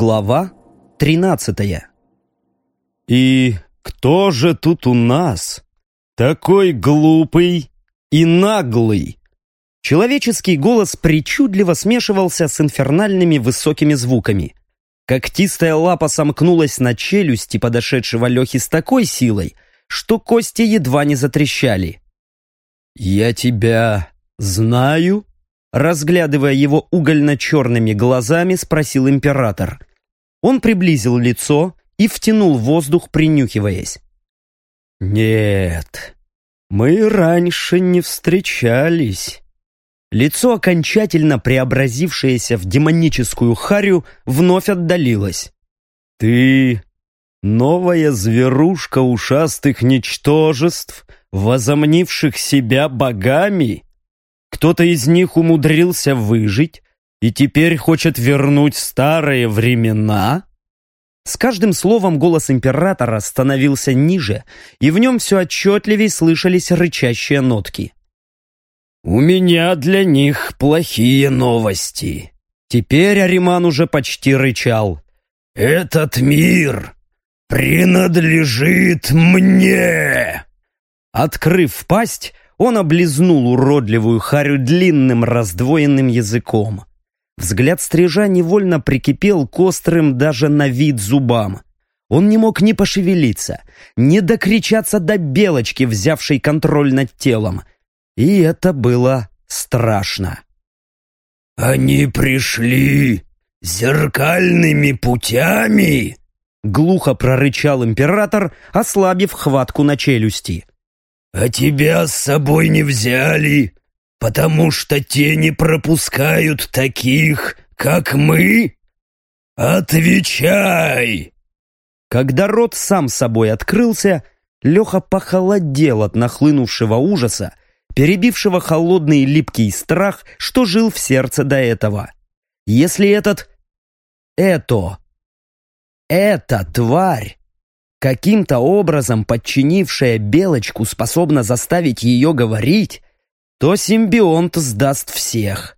Глава тринадцатая «И кто же тут у нас? Такой глупый и наглый!» Человеческий голос причудливо смешивался с инфернальными высокими звуками. Когтистая лапа сомкнулась на челюсти подошедшего Лехи с такой силой, что кости едва не затрещали. «Я тебя знаю?» Разглядывая его угольно-черными глазами, спросил император. Он приблизил лицо и втянул воздух, принюхиваясь. «Нет, мы раньше не встречались». Лицо, окончательно преобразившееся в демоническую харю, вновь отдалилось. «Ты новая зверушка ушастых ничтожеств, возомнивших себя богами?» Кто-то из них умудрился выжить и теперь хочет вернуть старые времена? С каждым словом голос императора становился ниже, и в нем все отчетливее слышались рычащие нотки. «У меня для них плохие новости». Теперь Ариман уже почти рычал. «Этот мир принадлежит мне!» Открыв пасть, он облизнул уродливую харю длинным раздвоенным языком. Взгляд стрижа невольно прикипел к острым даже на вид зубам. Он не мог ни пошевелиться, ни докричаться до белочки, взявшей контроль над телом. И это было страшно. «Они пришли зеркальными путями?» Глухо прорычал император, ослабив хватку на челюсти. «А тебя с собой не взяли, потому что те не пропускают таких, как мы? Отвечай!» Когда рот сам собой открылся, Леха похолодел от нахлынувшего ужаса, перебившего холодный липкий страх, что жил в сердце до этого. Если этот... Это... Эта тварь каким-то образом подчинившая Белочку способна заставить ее говорить, то симбионт сдаст всех.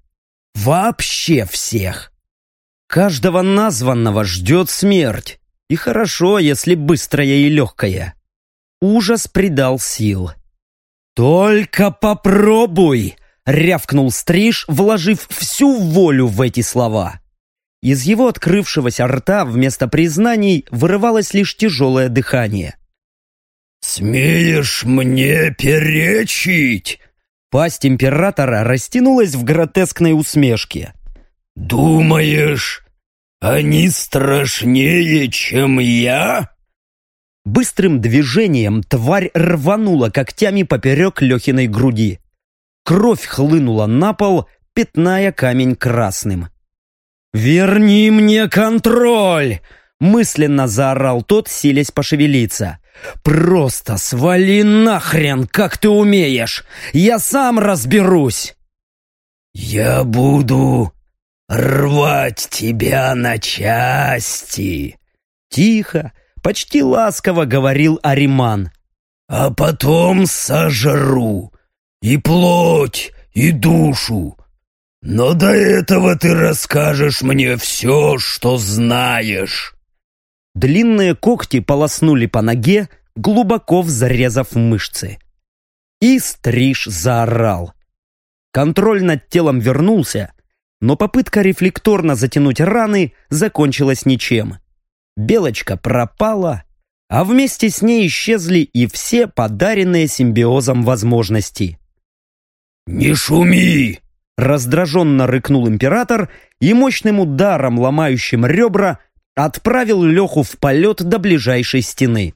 Вообще всех. Каждого названного ждет смерть. И хорошо, если быстрая и легкая. Ужас придал сил. «Только попробуй!» — рявкнул Стриж, вложив всю волю в эти слова. Из его открывшегося рта вместо признаний вырывалось лишь тяжелое дыхание. «Смеешь мне перечить?» Пасть императора растянулась в гротескной усмешке. «Думаешь, они страшнее, чем я?» Быстрым движением тварь рванула когтями поперек Лехиной груди. Кровь хлынула на пол, пятная камень красным. «Верни мне контроль!» Мысленно заорал тот, силясь пошевелиться. «Просто свали нахрен, как ты умеешь! Я сам разберусь!» «Я буду рвать тебя на части!» Тихо, почти ласково говорил Ариман. «А потом сожру и плоть, и душу, но до этого ты расскажешь мне все, что знаешь. Длинные когти полоснули по ноге, глубоко взрезав мышцы. И стриж заорал. Контроль над телом вернулся, но попытка рефлекторно затянуть раны закончилась ничем. Белочка пропала, а вместе с ней исчезли и все подаренные симбиозом возможности. «Не шуми!» Раздраженно рыкнул император и мощным ударом, ломающим ребра, отправил Леху в полет до ближайшей стены.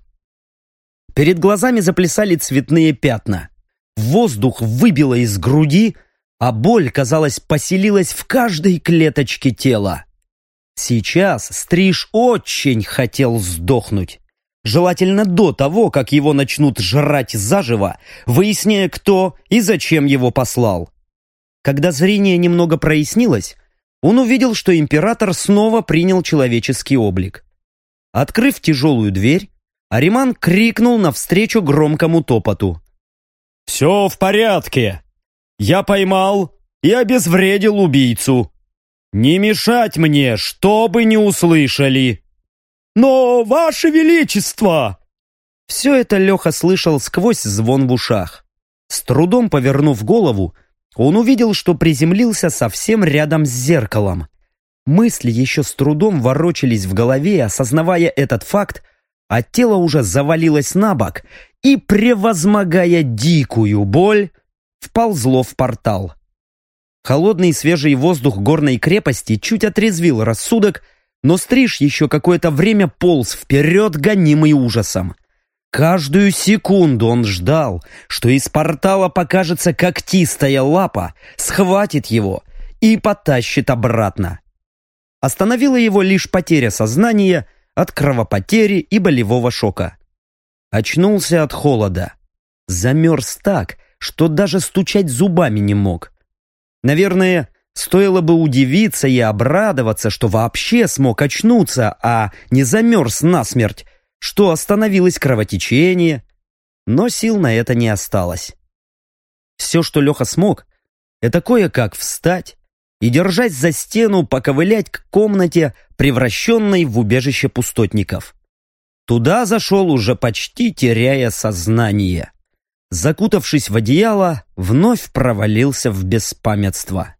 Перед глазами заплясали цветные пятна. Воздух выбило из груди, а боль, казалось, поселилась в каждой клеточке тела. Сейчас Стриж очень хотел сдохнуть. Желательно до того, как его начнут жрать заживо, выясняя, кто и зачем его послал. Когда зрение немного прояснилось, он увидел, что император снова принял человеческий облик. Открыв тяжелую дверь, Ариман крикнул навстречу громкому топоту. «Все в порядке! Я поймал и обезвредил убийцу!» «Не мешать мне, чтобы не услышали!» «Но, Ваше Величество!» Все это Леха слышал сквозь звон в ушах. С трудом повернув голову, он увидел, что приземлился совсем рядом с зеркалом. Мысли еще с трудом ворочались в голове, осознавая этот факт, а тело уже завалилось на бок и, превозмогая дикую боль, вползло в портал. Холодный свежий воздух горной крепости чуть отрезвил рассудок, но Стриж еще какое-то время полз вперед, гонимый ужасом. Каждую секунду он ждал, что из портала покажется когтистая лапа, схватит его и потащит обратно. Остановила его лишь потеря сознания от кровопотери и болевого шока. Очнулся от холода. Замерз так, что даже стучать зубами не мог. Наверное, стоило бы удивиться и обрадоваться, что вообще смог очнуться, а не замерз насмерть, что остановилось кровотечение, но сил на это не осталось. Все, что Леха смог, это кое-как встать и, держась за стену, поковылять к комнате, превращенной в убежище пустотников. Туда зашел уже почти теряя сознание. Закутавшись в одеяло, вновь провалился в беспамятство.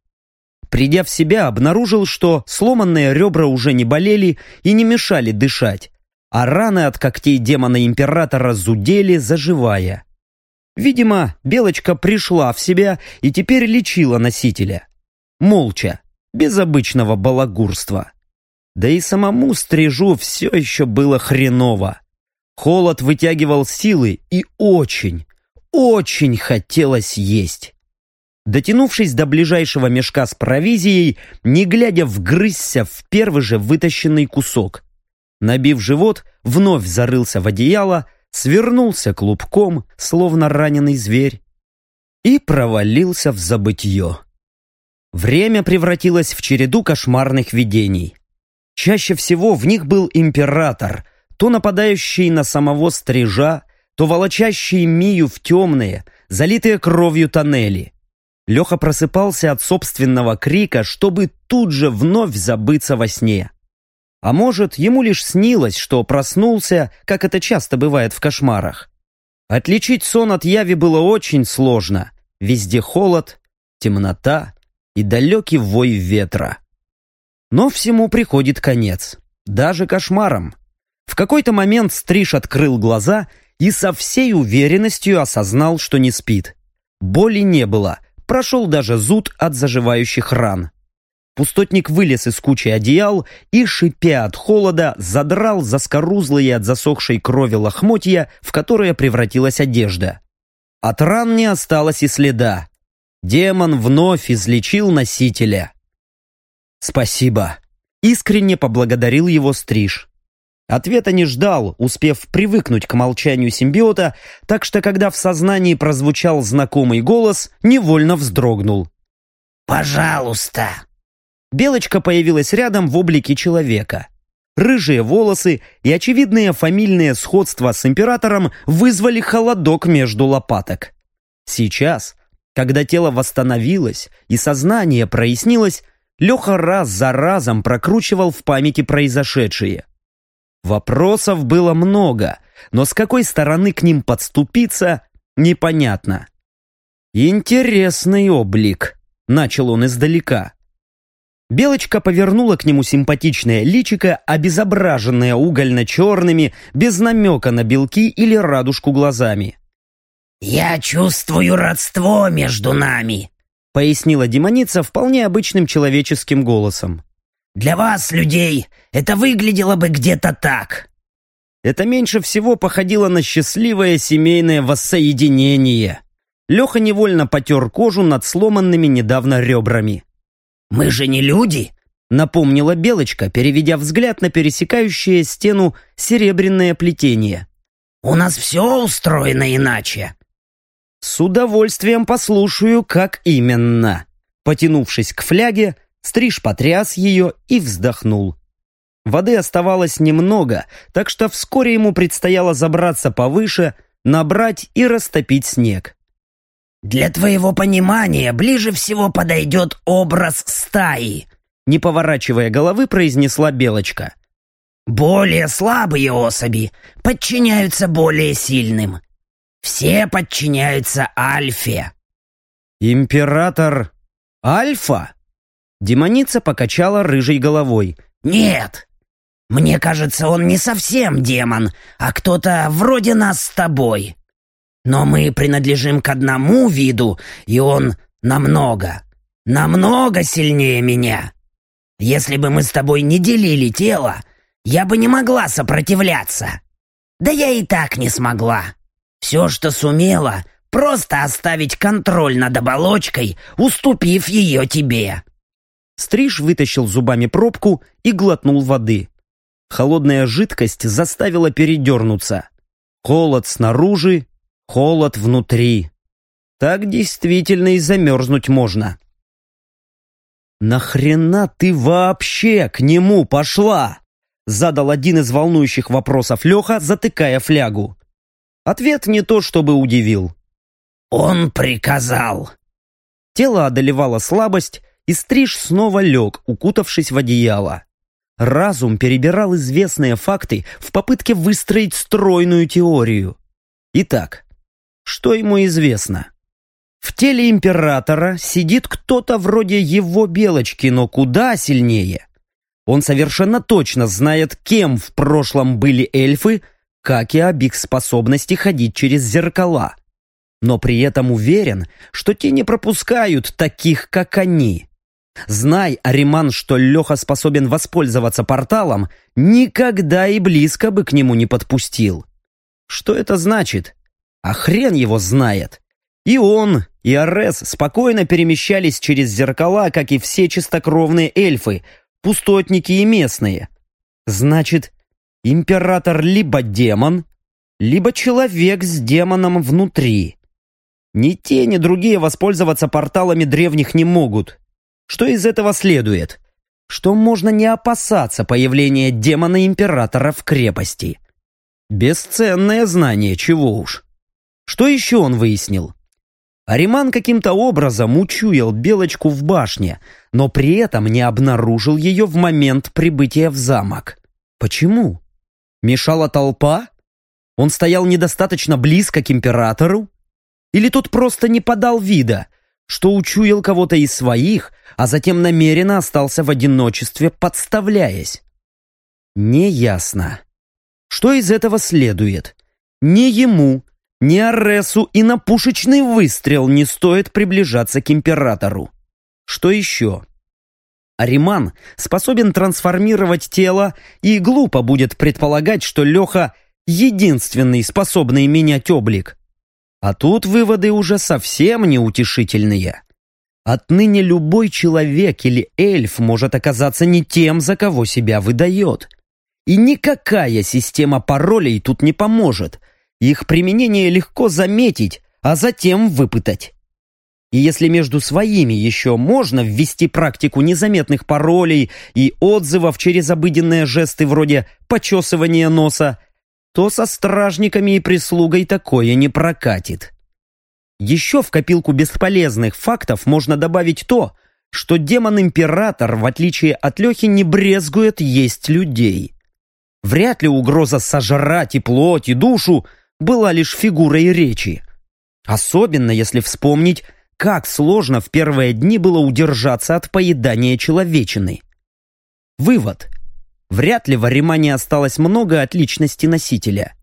Придя в себя, обнаружил, что сломанные ребра уже не болели и не мешали дышать, а раны от когтей демона-императора зудели, заживая. Видимо, Белочка пришла в себя и теперь лечила носителя. Молча, без обычного балагурства. Да и самому стрижу все еще было хреново. Холод вытягивал силы и очень, очень хотелось есть. Дотянувшись до ближайшего мешка с провизией, не глядя вгрызся в первый же вытащенный кусок. Набив живот, вновь зарылся в одеяло, свернулся клубком, словно раненый зверь, и провалился в забытье. Время превратилось в череду кошмарных видений. Чаще всего в них был император, то нападающий на самого стрижа, то волочащий Мию в темные, залитые кровью тоннели. Леха просыпался от собственного крика, чтобы тут же вновь забыться во сне. А может, ему лишь снилось, что проснулся, как это часто бывает в кошмарах. Отличить сон от яви было очень сложно. Везде холод, темнота и далекий вой ветра. Но всему приходит конец, даже кошмарам. В какой-то момент Стриж открыл глаза и со всей уверенностью осознал, что не спит. Боли не было, прошел даже зуд от заживающих ран. Пустотник вылез из кучи одеял и, шипя от холода, задрал заскорузлые от засохшей крови лохмотья, в которые превратилась одежда. От ран не осталось и следа. Демон вновь излечил носителя. «Спасибо», — искренне поблагодарил его Стриж. Ответа не ждал, успев привыкнуть к молчанию симбиота, так что когда в сознании прозвучал знакомый голос, невольно вздрогнул. «Пожалуйста!» Белочка появилась рядом в облике человека. Рыжие волосы и очевидное фамильное сходство с императором вызвали холодок между лопаток. Сейчас, когда тело восстановилось и сознание прояснилось, Леха раз за разом прокручивал в памяти произошедшее. Вопросов было много, но с какой стороны к ним подступиться, непонятно. «Интересный облик», — начал он издалека. Белочка повернула к нему симпатичное личико, обезображенное угольно-черными, без намека на белки или радужку глазами. «Я чувствую родство между нами», — пояснила демоница вполне обычным человеческим голосом. «Для вас, людей, это выглядело бы где-то так». Это меньше всего походило на счастливое семейное воссоединение. Леха невольно потер кожу над сломанными недавно ребрами. «Мы же не люди!» — напомнила Белочка, переведя взгляд на пересекающее стену серебряное плетение. «У нас все устроено иначе». «С удовольствием послушаю, как именно». Потянувшись к фляге, Стриж потряс ее и вздохнул. Воды оставалось немного, так что вскоре ему предстояло забраться повыше, набрать и растопить снег. Для твоего понимания ближе всего подойдет образ стаи. Не поворачивая головы, произнесла Белочка. Более слабые особи подчиняются более сильным. Все подчиняются Альфе. Император Альфа? Демоница покачала рыжей головой. Нет. Мне кажется, он не совсем демон, а кто-то вроде нас с тобой. Но мы принадлежим к одному виду, и он намного, намного сильнее меня. Если бы мы с тобой не делили тело, я бы не могла сопротивляться. Да я и так не смогла. Все, что сумела, просто оставить контроль над оболочкой, уступив ее тебе. Стриж вытащил зубами пробку и глотнул воды. Холодная жидкость заставила передернуться. Холод снаружи, холод внутри. Так действительно и замерзнуть можно. «Нахрена ты вообще к нему пошла?» Задал один из волнующих вопросов Леха, затыкая флягу. Ответ не то чтобы удивил. «Он приказал». Тело одолевало слабость, и Стриж снова лег, укутавшись в одеяло. Разум перебирал известные факты в попытке выстроить стройную теорию. Итак, что ему известно? В теле императора сидит кто-то вроде его белочки, но куда сильнее. Он совершенно точно знает, кем в прошлом были эльфы, как и об их способности ходить через зеркала. Но при этом уверен, что те не пропускают таких, как они. Знай, Ариман, что Леха способен воспользоваться порталом, никогда и близко бы к нему не подпустил. Что это значит? А хрен его знает. И он, и Арес спокойно перемещались через зеркала, как и все чистокровные эльфы, пустотники и местные. Значит, император либо демон, либо человек с демоном внутри. Ни те, ни другие воспользоваться порталами древних не могут. Что из этого следует? Что можно не опасаться появления демона-императора в крепости. Бесценное знание, чего уж. Что еще он выяснил? Ариман каким-то образом учуял Белочку в башне, но при этом не обнаружил ее в момент прибытия в замок. Почему? Мешала толпа? Он стоял недостаточно близко к императору? Или тот просто не подал вида, что учуял кого-то из своих, а затем намеренно остался в одиночестве, подставляясь? Неясно. Что из этого следует? Не ему, ни Аресу и на пушечный выстрел не стоит приближаться к императору. Что еще? Ариман способен трансформировать тело, и глупо будет предполагать, что Леха единственный способный менять облик. А тут выводы уже совсем неутешительные. Отныне любой человек или эльф может оказаться не тем, за кого себя выдает. И никакая система паролей тут не поможет – их применение легко заметить, а затем выпытать. И если между своими еще можно ввести практику незаметных паролей и отзывов через обыденные жесты вроде почесывания носа, то со стражниками и прислугой такое не прокатит. Еще в копилку бесполезных фактов можно добавить то, что демон-император, в отличие от Лехи, не брезгует есть людей. Вряд ли угроза сожрать и плоть, и душу была лишь фигурой речи. Особенно если вспомнить, как сложно в первые дни было удержаться от поедания человечины. Вывод. Вряд ли в Аримане осталось много от личности носителя.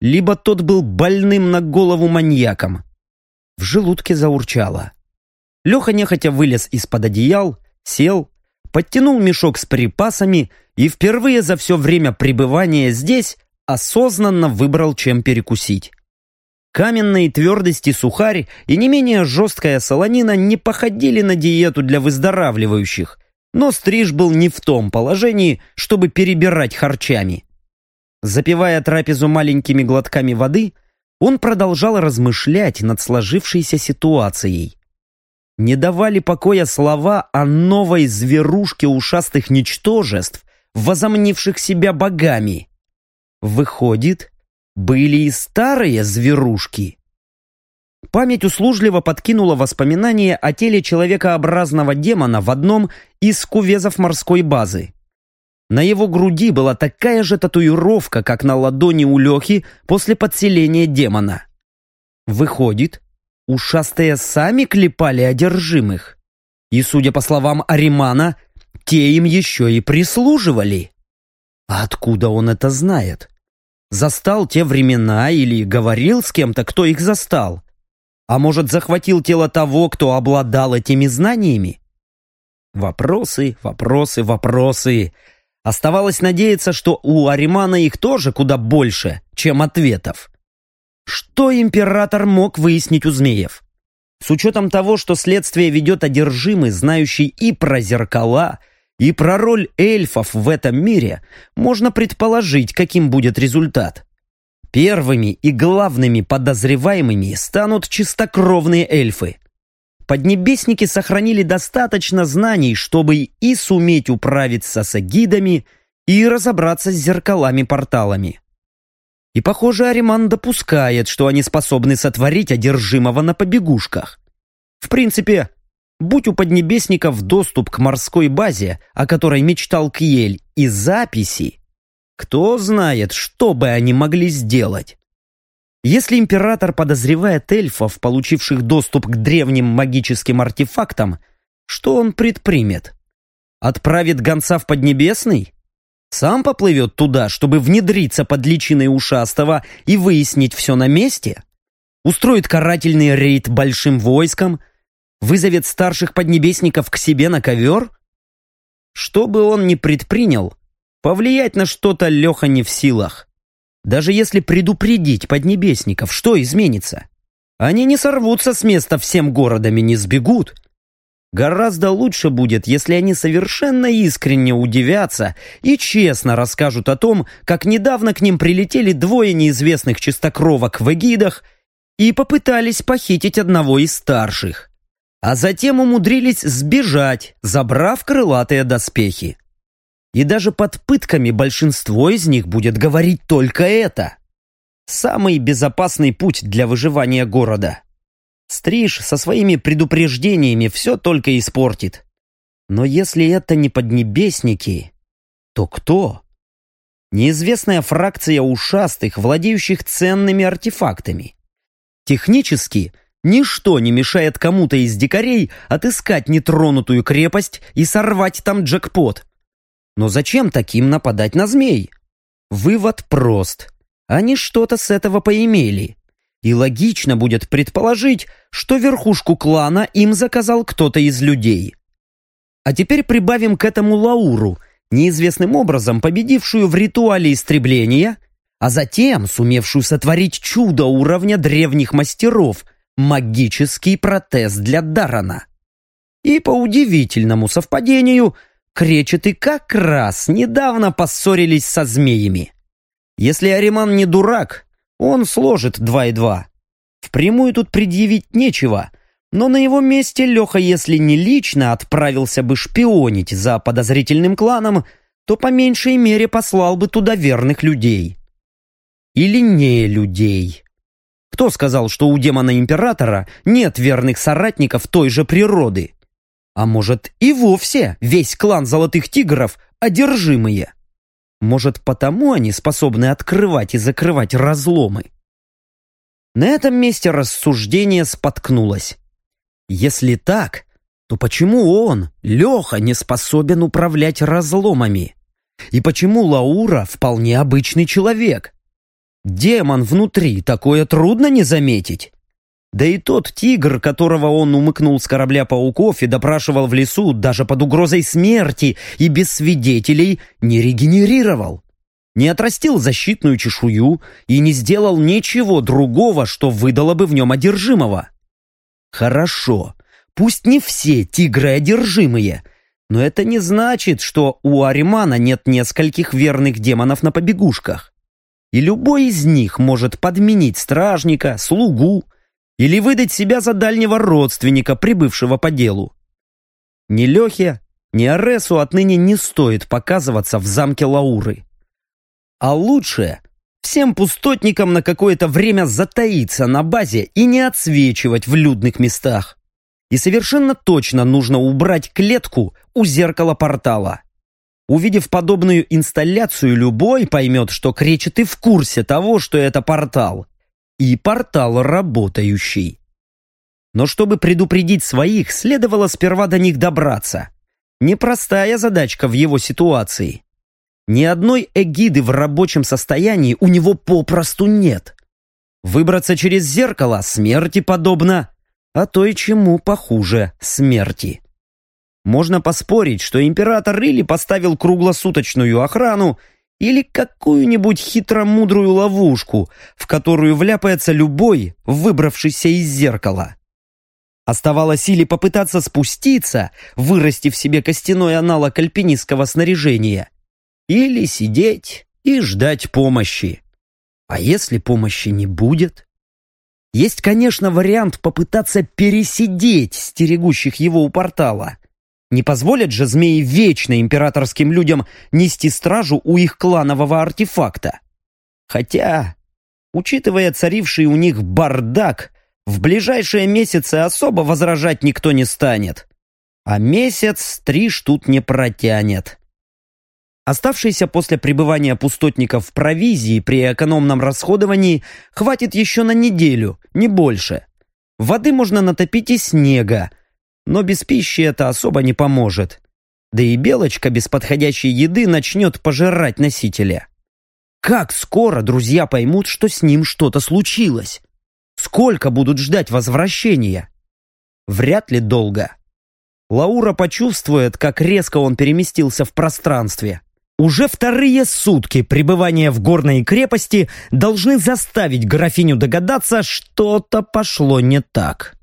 Либо тот был больным на голову маньяком. В желудке заурчало. Леха нехотя вылез из-под одеял, сел, подтянул мешок с припасами и впервые за все время пребывания здесь осознанно выбрал, чем перекусить. Каменной твердости сухарь и не менее жесткая солонина не походили на диету для выздоравливающих, но стриж был не в том положении, чтобы перебирать харчами. Запивая трапезу маленькими глотками воды, он продолжал размышлять над сложившейся ситуацией. Не давали покоя слова о новой зверушке ушастых ничтожеств, возомнивших себя богами. Выходит, были и старые зверушки. Память услужливо подкинула воспоминания о теле человекообразного демона в одном из кувезов морской базы. На его груди была такая же татуировка, как на ладони у Лехи после подселения демона. Выходит, ушастые сами клепали одержимых. И, судя по словам Аримана, те им еще и прислуживали. А откуда он это знает? Застал те времена или говорил с кем-то, кто их застал? А может, захватил тело того, кто обладал этими знаниями? Вопросы, вопросы, вопросы. Оставалось надеяться, что у Аримана их тоже куда больше, чем ответов. Что император мог выяснить у змеев? С учетом того, что следствие ведет одержимый, знающий и про зеркала, и про роль эльфов в этом мире, можно предположить, каким будет результат. Первыми и главными подозреваемыми станут чистокровные эльфы. Поднебесники сохранили достаточно знаний, чтобы и суметь управиться с эгидами, и разобраться с зеркалами-порталами. И, похоже, Ариман допускает, что они способны сотворить одержимого на побегушках. В принципе, будь у поднебесников доступ к морской базе, о которой мечтал Кьель, и записи, кто знает, что бы они могли сделать? Если император подозревает эльфов, получивших доступ к древним магическим артефактам, что он предпримет? Отправит гонца в Поднебесный? Сам поплывет туда, чтобы внедриться под личиной ушастого и выяснить все на месте? Устроит карательный рейд большим войском? Вызовет старших поднебесников к себе на ковер? Что бы он ни предпринял, Повлиять на что-то Леха не в силах. Даже если предупредить поднебесников, что изменится? Они не сорвутся с места всем городами, не сбегут. Гораздо лучше будет, если они совершенно искренне удивятся и честно расскажут о том, как недавно к ним прилетели двое неизвестных чистокровок в эгидах и попытались похитить одного из старших. А затем умудрились сбежать, забрав крылатые доспехи. И даже под пытками большинство из них будет говорить только это. Самый безопасный путь для выживания города. Стриж со своими предупреждениями все только испортит. Но если это не поднебесники, то кто? Неизвестная фракция ушастых, владеющих ценными артефактами. Технически ничто не мешает кому-то из дикарей отыскать нетронутую крепость и сорвать там джекпот. Но зачем таким нападать на змей? Вывод прост. Они что-то с этого поимели. И логично будет предположить, что верхушку клана им заказал кто-то из людей. А теперь прибавим к этому Лауру, неизвестным образом победившую в ритуале истребления, а затем сумевшую сотворить чудо уровня древних мастеров – магический протез для Дарана. И по удивительному совпадению – Кречеты как раз недавно поссорились со змеями. Если Ариман не дурак, он сложит два и два. Впрямую тут предъявить нечего, но на его месте Леха, если не лично отправился бы шпионить за подозрительным кланом, то по меньшей мере послал бы туда верных людей. Или не людей. Кто сказал, что у демона-императора нет верных соратников той же природы? А может и вовсе весь клан Золотых Тигров одержимые? Может потому они способны открывать и закрывать разломы? На этом месте рассуждение споткнулось. Если так, то почему он, Леха, не способен управлять разломами? И почему Лаура вполне обычный человек? Демон внутри, такое трудно не заметить. Да и тот тигр, которого он умыкнул с корабля пауков и допрашивал в лесу даже под угрозой смерти и без свидетелей, не регенерировал. Не отрастил защитную чешую и не сделал ничего другого, что выдало бы в нем одержимого. Хорошо, пусть не все тигры одержимые, но это не значит, что у Аримана нет нескольких верных демонов на побегушках. И любой из них может подменить стражника, слугу, или выдать себя за дальнего родственника, прибывшего по делу. Ни Лехе, ни Аресу отныне не стоит показываться в замке Лауры. А лучше всем пустотникам на какое-то время затаиться на базе и не отсвечивать в людных местах. И совершенно точно нужно убрать клетку у зеркала портала. Увидев подобную инсталляцию, любой поймет, что кречет и в курсе того, что это портал. И портал работающий. Но чтобы предупредить своих, следовало сперва до них добраться. Непростая задачка в его ситуации. Ни одной эгиды в рабочем состоянии у него попросту нет. Выбраться через зеркало смерти подобно, а то и чему похуже смерти. Можно поспорить, что император или поставил круглосуточную охрану, или какую-нибудь хитромудрую ловушку, в которую вляпается любой, выбравшийся из зеркала. Оставалось или попытаться спуститься, вырастив себе костяной аналог альпинистского снаряжения, или сидеть и ждать помощи. А если помощи не будет? Есть, конечно, вариант попытаться пересидеть стерегущих его у портала. Не позволят же змеи вечно императорским людям нести стражу у их кланового артефакта. Хотя, учитывая царивший у них бардак, в ближайшие месяцы особо возражать никто не станет. А месяц стриж тут не протянет. Оставшейся после пребывания пустотников в провизии при экономном расходовании хватит еще на неделю, не больше. Воды можно натопить и снега, но без пищи это особо не поможет. Да и белочка без подходящей еды начнет пожирать носителя. Как скоро друзья поймут, что с ним что-то случилось? Сколько будут ждать возвращения? Вряд ли долго. Лаура почувствует, как резко он переместился в пространстве. Уже вторые сутки пребывания в горной крепости должны заставить графиню догадаться, что-то пошло не так.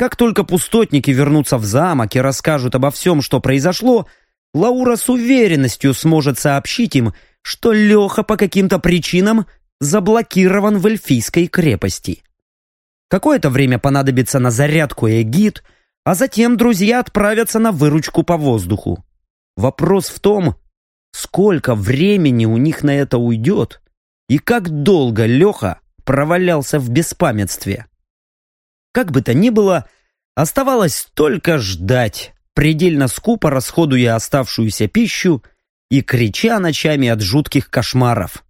Как только пустотники вернутся в замок и расскажут обо всем, что произошло, Лаура с уверенностью сможет сообщить им, что Леха по каким-то причинам заблокирован в эльфийской крепости. Какое-то время понадобится на зарядку эгид, а затем друзья отправятся на выручку по воздуху. Вопрос в том, сколько времени у них на это уйдет и как долго Леха провалялся в беспамятстве. Как бы то ни было, оставалось только ждать, предельно скупо расходуя оставшуюся пищу и крича ночами от жутких кошмаров.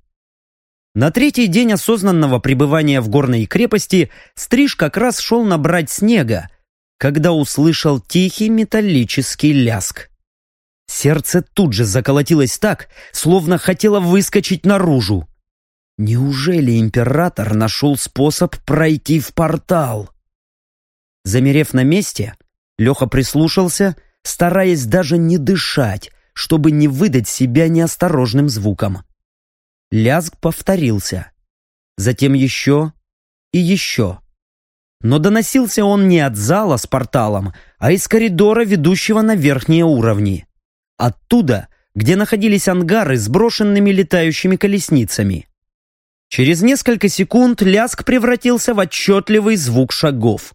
На третий день осознанного пребывания в горной крепости Стриж как раз шел набрать снега, когда услышал тихий металлический ляск. Сердце тут же заколотилось так, словно хотело выскочить наружу. Неужели император нашел способ пройти в портал? Замерев на месте, Леха прислушался, стараясь даже не дышать, чтобы не выдать себя неосторожным звуком. Лязг повторился. Затем еще и еще. Но доносился он не от зала с порталом, а из коридора, ведущего на верхние уровни. Оттуда, где находились ангары с брошенными летающими колесницами. Через несколько секунд лязг превратился в отчетливый звук шагов.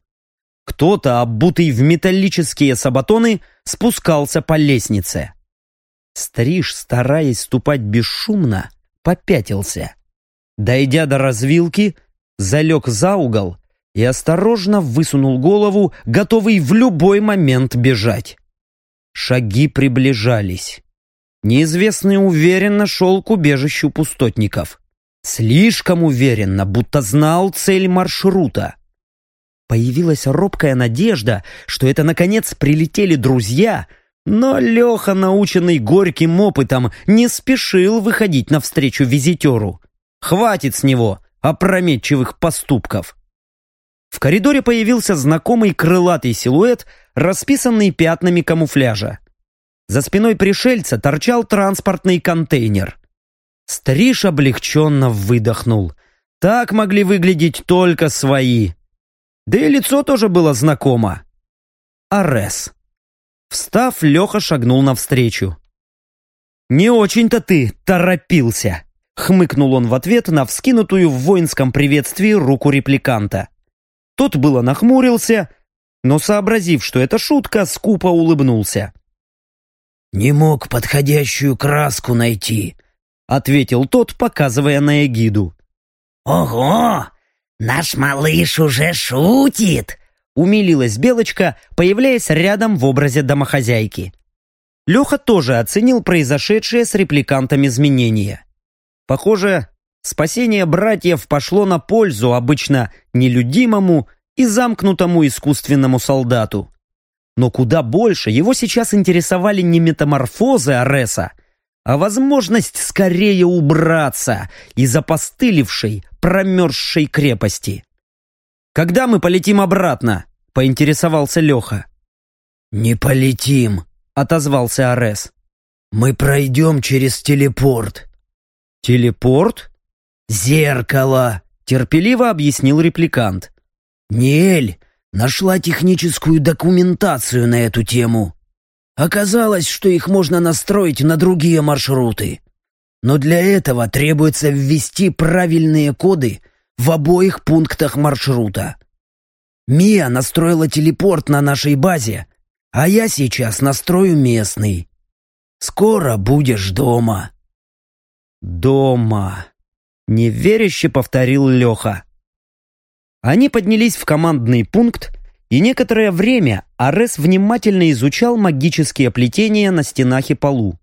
Кто-то, обутый в металлические сабатоны, спускался по лестнице. Стриж, стараясь ступать бесшумно, попятился. Дойдя до развилки, залег за угол и осторожно высунул голову, готовый в любой момент бежать. Шаги приближались. Неизвестный уверенно шел к убежищу пустотников. Слишком уверенно, будто знал цель маршрута. Появилась робкая надежда, что это, наконец, прилетели друзья — но Леха, наученный горьким опытом, не спешил выходить навстречу визитеру. Хватит с него опрометчивых поступков. В коридоре появился знакомый крылатый силуэт, расписанный пятнами камуфляжа. За спиной пришельца торчал транспортный контейнер. Стриж облегченно выдохнул. Так могли выглядеть только свои. Да и лицо тоже было знакомо. Арес. Встав, Леха шагнул навстречу. «Не очень-то ты торопился!» Хмыкнул он в ответ на вскинутую в воинском приветствии руку репликанта. Тот было нахмурился, но, сообразив, что это шутка, скупо улыбнулся. «Не мог подходящую краску найти, — ответил тот, показывая на эгиду. «Ого! Наш малыш уже шутит!» — умилилась Белочка, появляясь рядом в образе домохозяйки. Леха тоже оценил произошедшее с репликантом изменения. Похоже, спасение братьев пошло на пользу обычно нелюдимому и замкнутому искусственному солдату. Но куда больше его сейчас интересовали не метаморфозы Ареса, а возможность скорее убраться из опостылевшей, промерзшей крепости. «Когда мы полетим обратно?» — поинтересовался Леха. «Не полетим», — отозвался Арес. «Мы пройдем через телепорт». «Телепорт?» «Зеркало», — терпеливо объяснил репликант. «Ниэль нашла техническую документацию на эту тему. Оказалось, что их можно настроить на другие маршруты. Но для этого требуется ввести правильные коды в обоих пунктах маршрута. Мия настроила телепорт на нашей базе, а я сейчас настрою местный. Скоро будешь дома. Дома. Неверяще повторил Леха. Они поднялись в командный пункт, и некоторое время Арес внимательно изучал магические плетения на стенах и полу.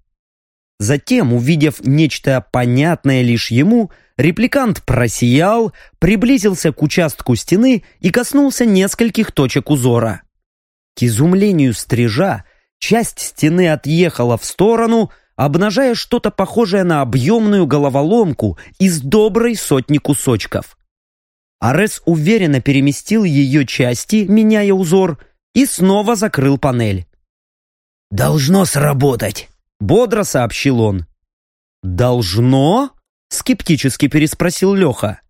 Затем, увидев нечто понятное лишь ему, репликант просиял, приблизился к участку стены и коснулся нескольких точек узора. К изумлению стрижа, часть стены отъехала в сторону, обнажая что-то похожее на объемную головоломку из доброй сотни кусочков. Арес уверенно переместил ее части, меняя узор, и снова закрыл панель. «Должно сработать», — бодро сообщил он. «Должно?» — скептически переспросил Леха.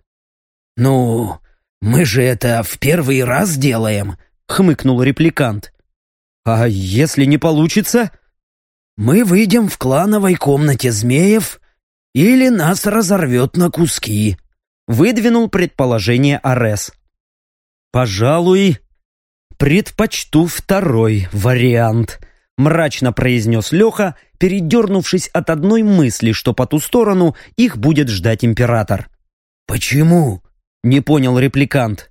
«Ну, мы же это в первый раз делаем», — хмыкнул репликант. «А если не получится?» «Мы выйдем в клановой комнате змеев, или нас разорвет на куски», выдвинул предположение Арес. «Пожалуй, предпочту второй вариант», мрачно произнес Леха, передернувшись от одной мысли, что по ту сторону их будет ждать император. «Почему?» — не понял репликант.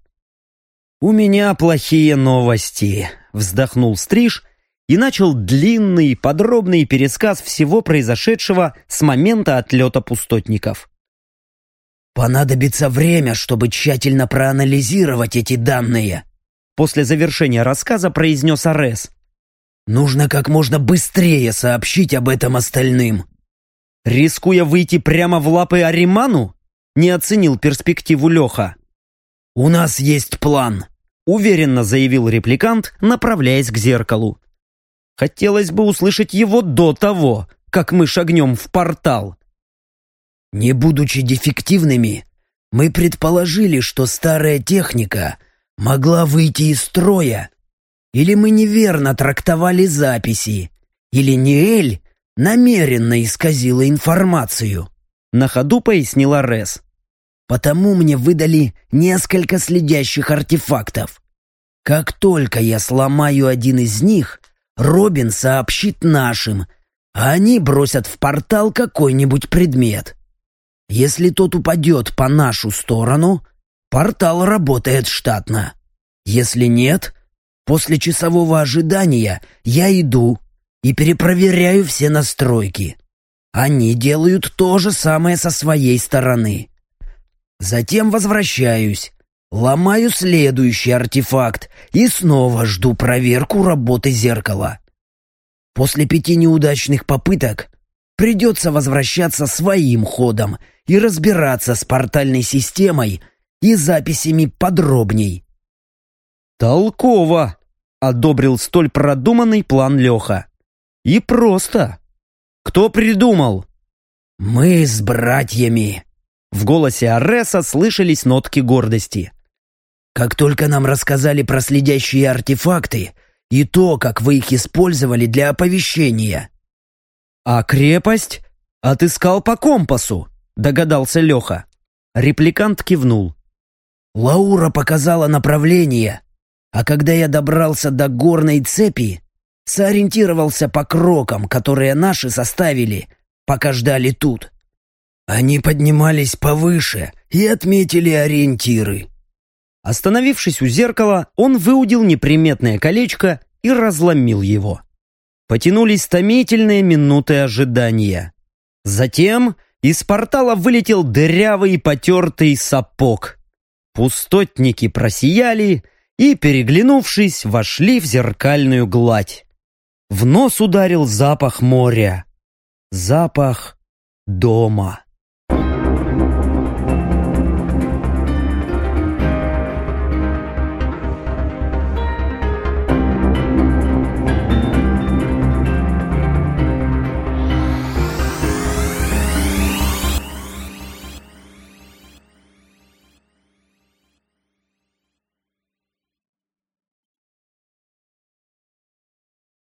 «У меня плохие новости», — вздохнул Стриж и начал длинный, подробный пересказ всего произошедшего с момента отлета пустотников. Понадобится время, чтобы тщательно проанализировать эти данные. После завершения рассказа произнес Арес. Нужно как можно быстрее сообщить об этом остальным. Рискуя выйти прямо в лапы Ариману? Не оценил перспективу Леха. «У нас есть план», — уверенно заявил репликант, направляясь к зеркалу. Хотелось бы услышать его до того, как мы шагнем в портал. Не будучи дефективными, мы предположили, что старая техника могла выйти из строя, или мы неверно трактовали записи, или Ниэль намеренно исказила информацию. На ходу пояснила Рес. Потому мне выдали несколько следящих артефактов. Как только я сломаю один из них, Робин сообщит нашим, а они бросят в портал какой-нибудь предмет. Если тот упадет по нашу сторону, портал работает штатно. Если нет, после часового ожидания я иду и перепроверяю все настройки. Они делают то же самое со своей стороны. Затем возвращаюсь, ломаю следующий артефакт и снова жду проверку работы зеркала. После пяти неудачных попыток придется возвращаться своим ходом и разбираться с портальной системой и записями подробней. «Толково!» — одобрил столь продуманный план Леха. «И просто. Кто придумал?» «Мы с братьями!» В голосе Ареса слышались нотки гордости. «Как только нам рассказали про следящие артефакты и то, как вы их использовали для оповещения». «А крепость?» «Отыскал по компасу», — догадался Леха. Репликант кивнул. «Лаура показала направление, а когда я добрался до горной цепи, сориентировался по крокам, которые наши составили, пока ждали тут. Они поднимались повыше и отметили ориентиры. Остановившись у зеркала, он выудил неприметное колечко и разломил его. Потянулись томительные минуты ожидания. Затем из портала вылетел дырявый потертый сапог. Пустотники просияли и, переглянувшись, вошли в зеркальную гладь. В нос ударил запах моря. Запах дома.